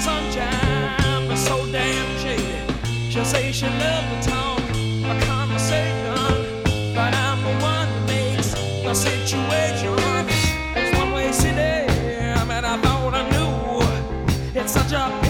sunshine, but so damn shady. She'll say she loved the tone a conversation, but I'm the one that makes the situation. It's one way city, I mean, I thought I knew it's such a